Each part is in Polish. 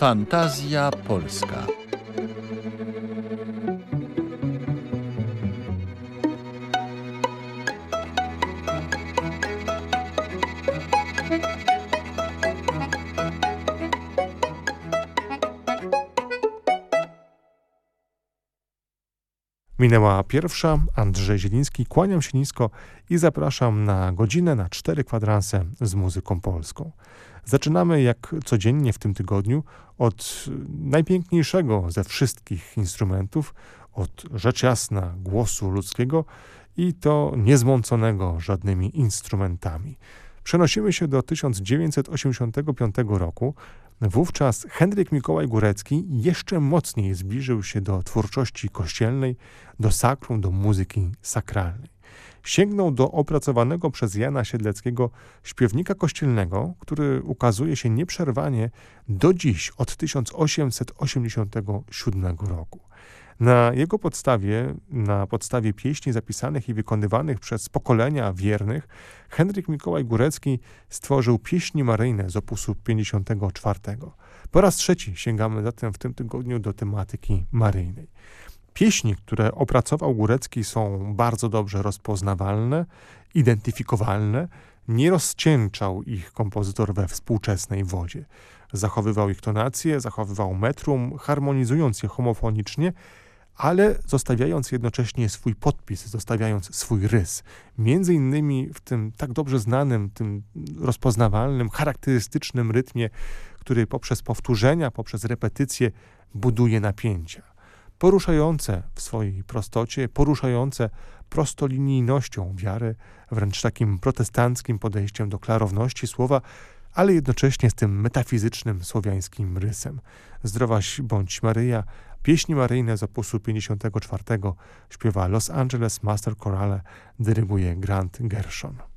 Fantazja Polska. Minęła pierwsza, Andrzej Zieliński, kłaniam się nisko i zapraszam na godzinę na cztery kwadranse z muzyką polską. Zaczynamy jak codziennie w tym tygodniu od najpiękniejszego ze wszystkich instrumentów, od rzecz jasna głosu ludzkiego i to niezmąconego żadnymi instrumentami. Przenosimy się do 1985 roku, Wówczas Henryk Mikołaj Górecki jeszcze mocniej zbliżył się do twórczości kościelnej, do sakrum, do muzyki sakralnej. Sięgnął do opracowanego przez Jana Siedleckiego śpiewnika kościelnego, który ukazuje się nieprzerwanie do dziś od 1887 roku. Na jego podstawie, na podstawie pieśni zapisanych i wykonywanych przez pokolenia wiernych, Henryk Mikołaj Górecki stworzył pieśni maryjne z opusu 54. Po raz trzeci sięgamy zatem w tym tygodniu do tematyki maryjnej. Pieśni, które opracował Górecki są bardzo dobrze rozpoznawalne, identyfikowalne, nie rozcieńczał ich kompozytor we współczesnej wodzie. Zachowywał ich tonację, zachowywał metrum, harmonizując je homofonicznie, ale zostawiając jednocześnie swój podpis, zostawiając swój rys. Między innymi w tym tak dobrze znanym, tym rozpoznawalnym, charakterystycznym rytmie, który poprzez powtórzenia, poprzez repetycje buduje napięcia. Poruszające w swojej prostocie, poruszające prostolinijnością wiary, wręcz takim protestanckim podejściem do klarowności słowa, ale jednocześnie z tym metafizycznym słowiańskim rysem. Zdrowaś bądź Maryja, Pieśni maryjne z opusu 54 śpiewa Los Angeles Master Chorale, dyryguje Grant Gershon.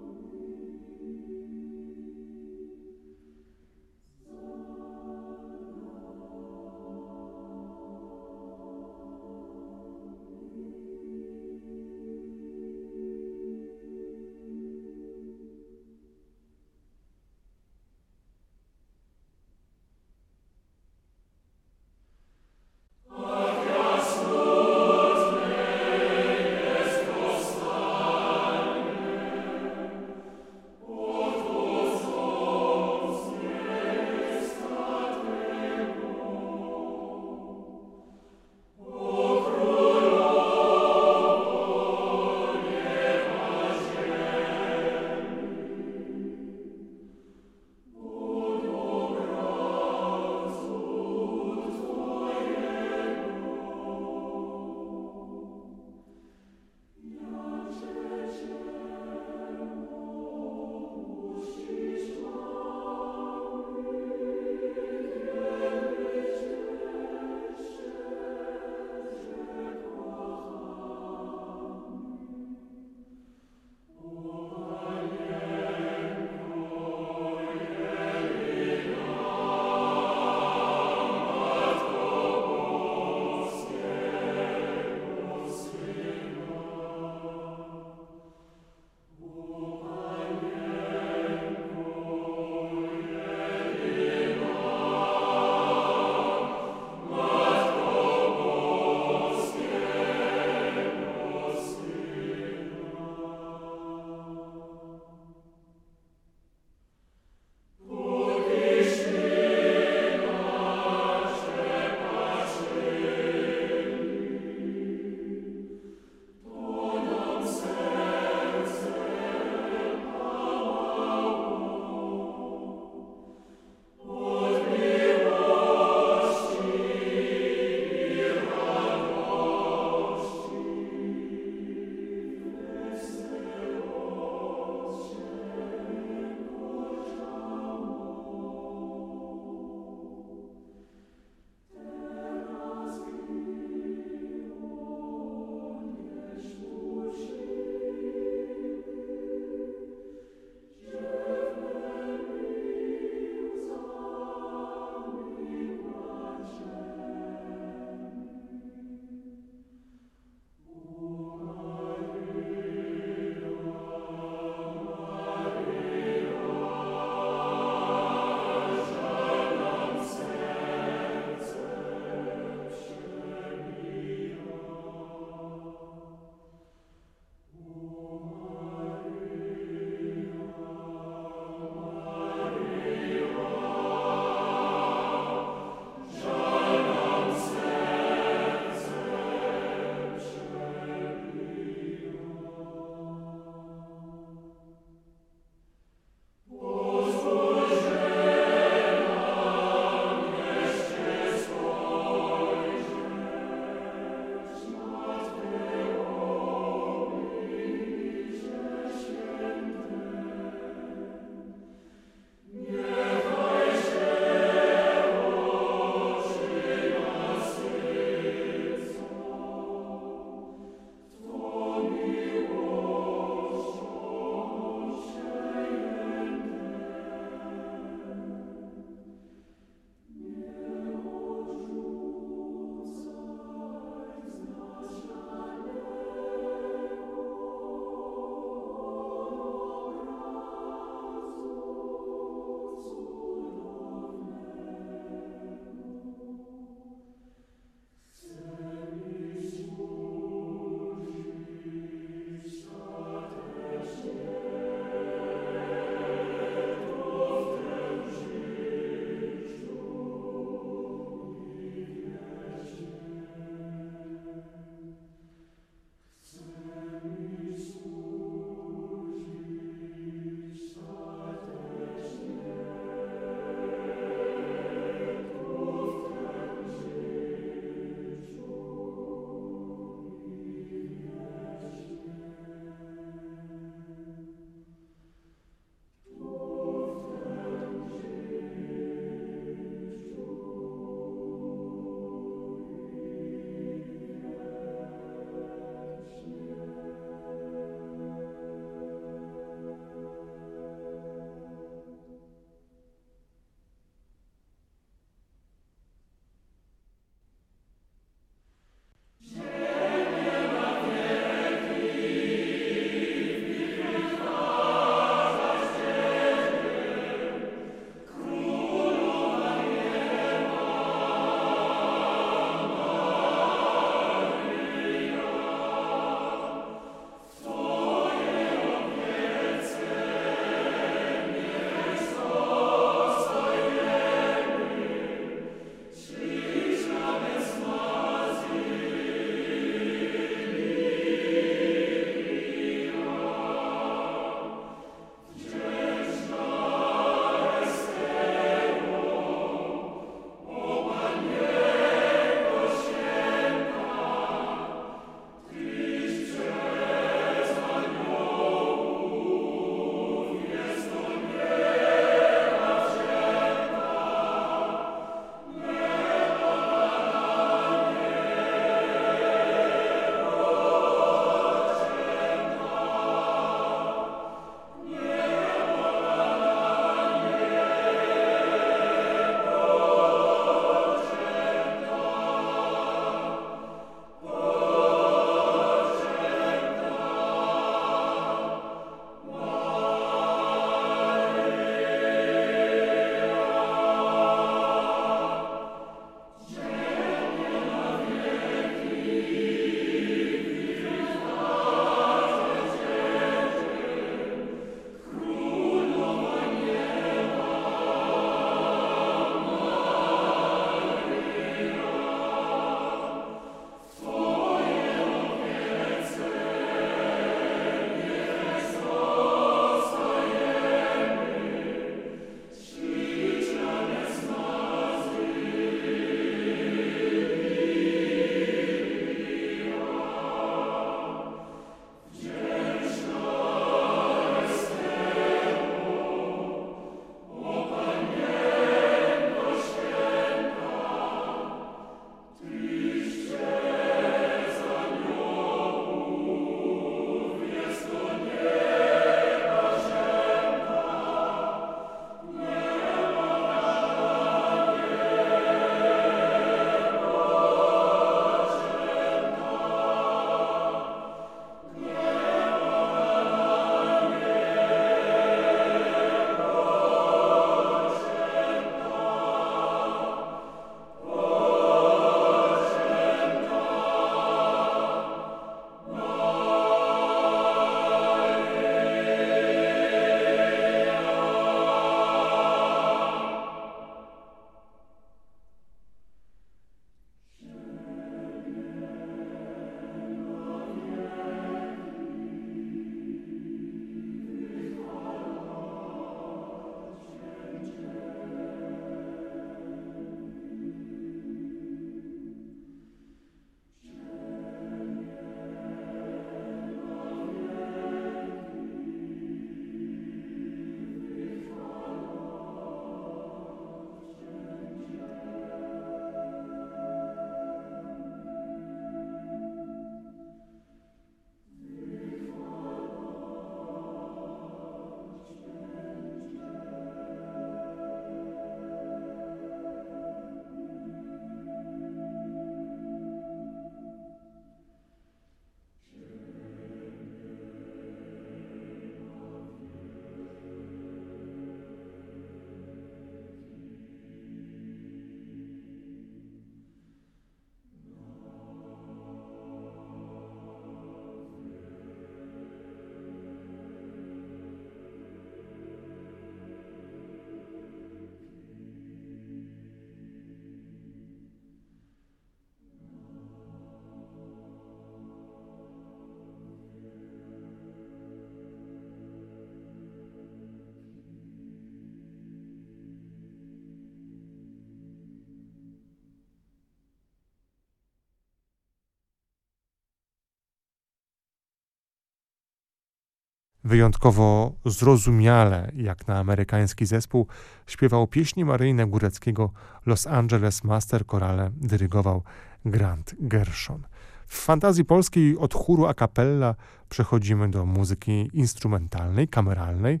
Wyjątkowo zrozumiale, jak na amerykański zespół, śpiewał pieśni maryjne Góreckiego Los Angeles Master Chorale dyrygował Grant Gershon. W fantazji polskiej od chóru a cappella przechodzimy do muzyki instrumentalnej, kameralnej.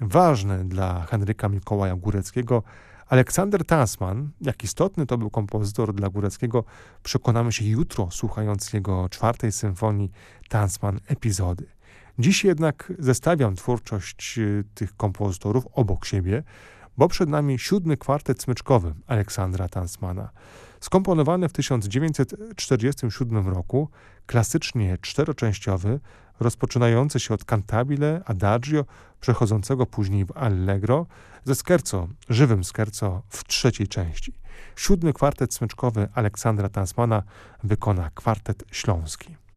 Ważny dla Henryka Mikołaja Góreckiego Aleksander Tasman, jak istotny to był kompozytor dla Góreckiego, przekonamy się jutro, słuchając jego czwartej symfonii Tasman Epizody. Dziś jednak zestawiam twórczość y, tych kompozytorów obok siebie, bo przed nami siódmy kwartet smyczkowy Aleksandra Tansmana. Skomponowany w 1947 roku, klasycznie czteroczęściowy, rozpoczynający się od cantabile, adagio, przechodzącego później w allegro, ze skerco, żywym skerco w trzeciej części. Siódmy kwartet smyczkowy Aleksandra Tansmana wykona kwartet śląski.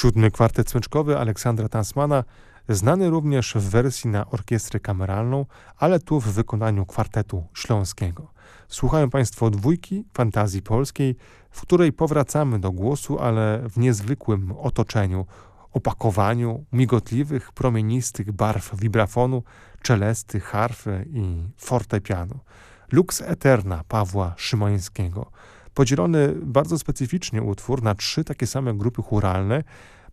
Siódmy kwartet smyczkowy Aleksandra Tansmana, znany również w wersji na orkiestrę kameralną, ale tu w wykonaniu kwartetu śląskiego. Słuchają Państwo dwójki fantazji polskiej, w której powracamy do głosu, ale w niezwykłym otoczeniu, opakowaniu migotliwych, promienistych barw wibrafonu, czelesty, harfy i fortepianu. Lux Eterna Pawła Szymańskiego. Podzielony bardzo specyficznie utwór na trzy takie same grupy churalne,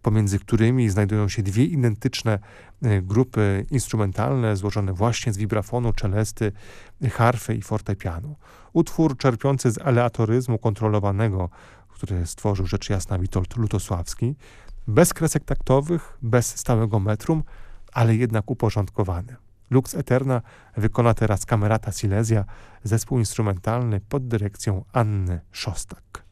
pomiędzy którymi znajdują się dwie identyczne e, grupy instrumentalne złożone właśnie z wibrafonu, czelesty, harfy i fortepianu. Utwór czerpiący z aleatoryzmu kontrolowanego, który stworzył rzecz jasna Witold Lutosławski, bez kresek taktowych, bez stałego metrum, ale jednak uporządkowany. Lux Eterna wykona teraz Kamerata Silesia, zespół instrumentalny pod dyrekcją Anny Szostak.